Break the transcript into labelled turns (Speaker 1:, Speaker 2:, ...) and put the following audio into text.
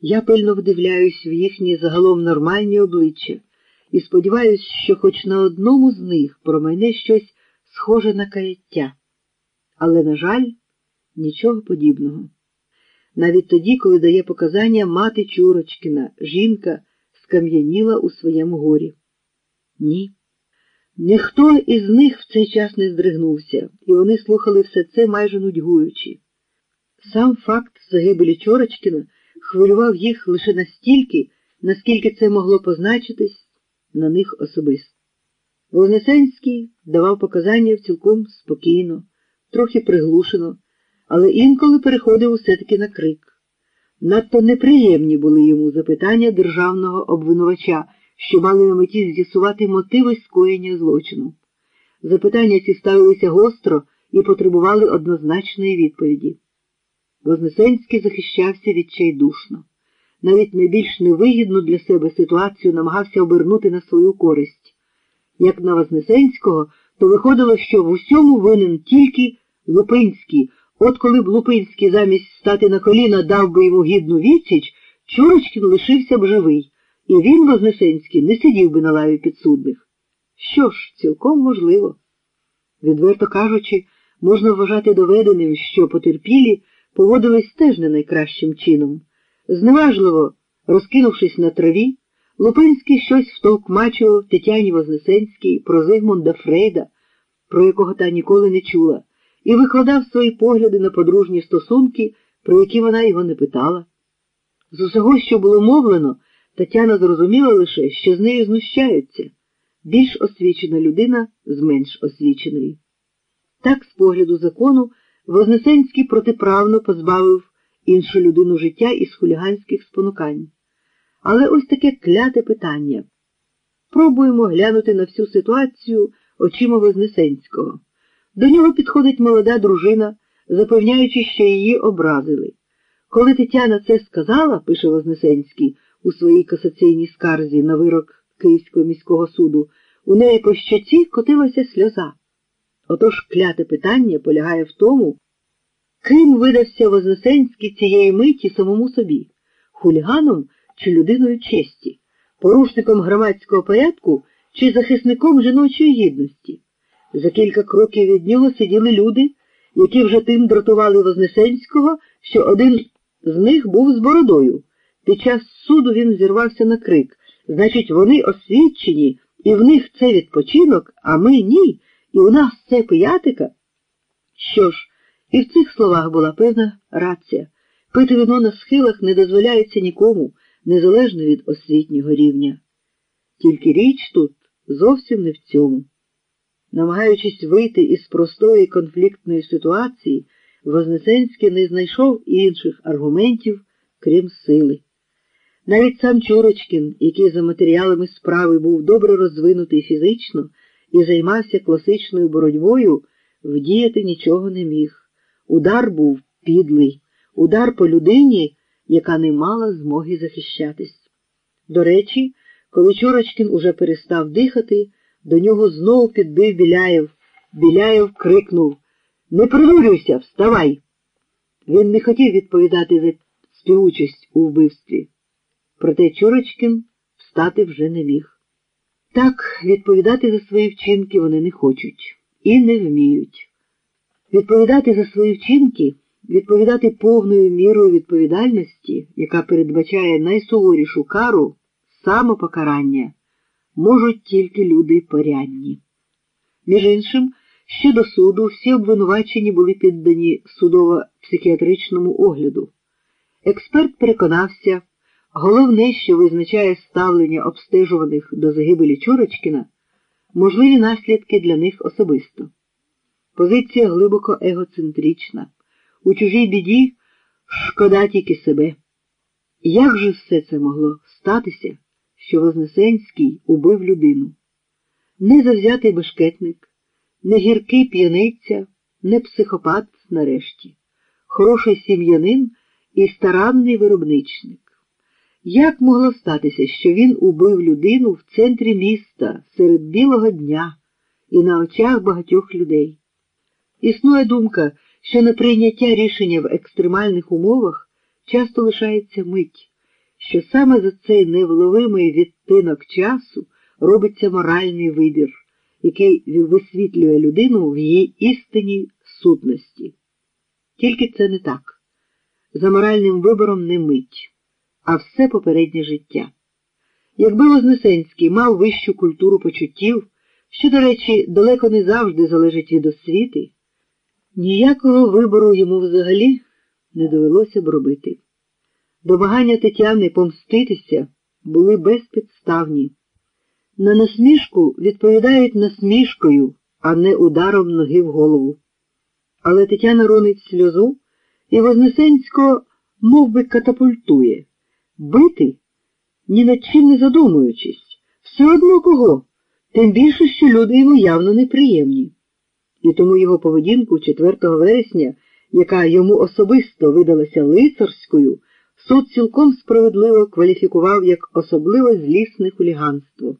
Speaker 1: Я пильно вдивляюсь в їхні загалом нормальні обличчя і сподіваюся, що хоч на одному з них про мене щось схоже на каяття. Але, на жаль, нічого подібного. Навіть тоді, коли дає показання мати Чурочкіна, жінка скам'яніла у своєму горі. Ні. Ніхто із них в цей час не здригнувся, і вони слухали все це майже нудьгуючи. Сам факт загибелі Чорочкіна хвилював їх лише настільки, наскільки це могло позначитись на них особисто. Вознесенський давав показання цілком спокійно, трохи приглушено, але інколи переходив усе таки на крик. Надто неприємні були йому запитання державного обвинувача, що мали на меті з'ясувати мотиви скоєння злочину. Запитання ці ставилися гостро і потребували однозначної відповіді. Вознесенський захищався відчайдушно. Навіть найбільш невигідну для себе ситуацію намагався обернути на свою користь. Як на Вознесенського, то виходило, що в усьому винен тільки Лупинський. От коли б Лупинський замість стати на коліна дав би йому гідну відсіч, Чурочкін лишився б живий, і він, Вознесенський, не сидів би на лаві підсудних. Що ж, цілком можливо. Відверто кажучи, можна вважати доведеним, що потерпілі поводились теж не найкращим чином. Зневажливо, розкинувшись на траві, Лупинський щось втовкмачував Тетяні Вознесенській про Зигмунда Фрейда, про якого та ніколи не чула, і викладав свої погляди на подружні стосунки, про які вона його не питала. З усього, що було мовлено, Тетяна зрозуміла лише, що з нею знущаються більш освічена людина з менш освіченої. Так, з погляду закону, Вознесенський протиправно позбавив іншу людину життя із хуліганських спонукань. Але ось таке кляте питання. Пробуємо глянути на всю ситуацію очима Вознесенського. До нього підходить молода дружина, запевняючи, що її образили. Коли Тетяна це сказала, пише Вознесенський у своїй касаційній скарзі на вирок Київського міського суду, у неї по щоці котилася сльоза. Отож кляте питання полягає в тому, ким видався Вознесенський цієї миті самому собі, хуліганом чи людиною честі, порушником громадського порядку чи захисником жіночої гідності. За кілька кроків від нього сиділи люди, які вже тим дратували Вознесенського, що один з них був з бородою. Під час суду він зірвався на крик. Значить, вони освічені, і в них це відпочинок, а ми ні, і у нас це пиятика. Що ж, і в цих словах була певна рація. Пити вино на схилах не дозволяється нікому, незалежно від освітнього рівня. Тільки річ тут зовсім не в цьому. Намагаючись вийти із простої конфліктної ситуації, Вознесенський не знайшов інших аргументів, крім сили. Навіть сам Чурочкін, який за матеріалами справи був добре розвинутий фізично і займався класичною боротьбою, вдіяти нічого не міг. Удар був підлий, удар по людині, яка не мала змоги захищатись. До речі, коли Чурочкін уже перестав дихати, до нього знову підбив Біляєв. Біляєв крикнув Не принурюйся, вставай. Він не хотів відповідати за співучасть у вбивстві. Проте Чурочкін встати вже не міг. Так, відповідати за свої вчинки вони не хочуть і не вміють. Відповідати за свої вчинки, відповідати повною мірою відповідальності, яка передбачає найсуворішу кару самопокарання, можуть тільки люди порядні. Між іншим, ще до суду всі обвинувачені були піддані судово-психіатричному огляду. Експерт переконався, головне, що визначає ставлення обстежуваних до загибелі Чурочкіна, можливі наслідки для них особисто. Позиція глибоко егоцентрична. У чужій біді шкода тільки себе. Як же все це могло статися, що Вознесенський убив людину? Не завзятий бешкетник, не гіркий п'яниця, не психопат нарешті, хороший сім'янин і старанний виробничник. Як могло статися, що він убив людину в центрі міста серед білого дня і на очах багатьох людей? Існує думка, що на прийняття рішення в екстремальних умовах часто лишається мить, що саме за цей невловимий відтинок часу робиться моральний вибір, який висвітлює людину в її істинній сутності. Тільки це не так. За моральним вибором не мить, а все попереднє життя. Якби Вознесенський мав вищу культуру почуттів, що, до речі, далеко не завжди залежить від освіти, ніякого вибору йому взагалі не довелося б робити. Домагання Тетяни помститися були безпідставні. На насмішку відповідають насмішкою, а не ударом ноги в голову. Але Тетяна ронить сльозу і Вознесенсько мов би, катапультує. Бити, ні над чим не задумуючись, все одно кого, тим більше, що люди йому явно неприємні. І тому його поведінку 4 вересня, яка йому особисто видалася лицарською, суд цілком справедливо кваліфікував як особливо злісне хуліганство.